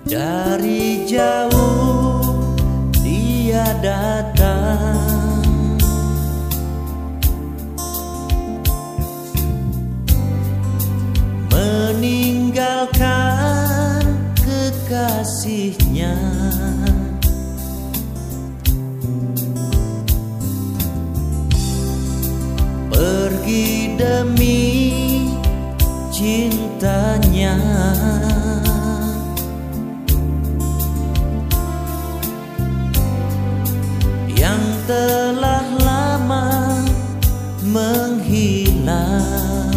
Dari jauh dia datang. Meninggalkan kekasihnya. Pergi demi cintanya. Menghilang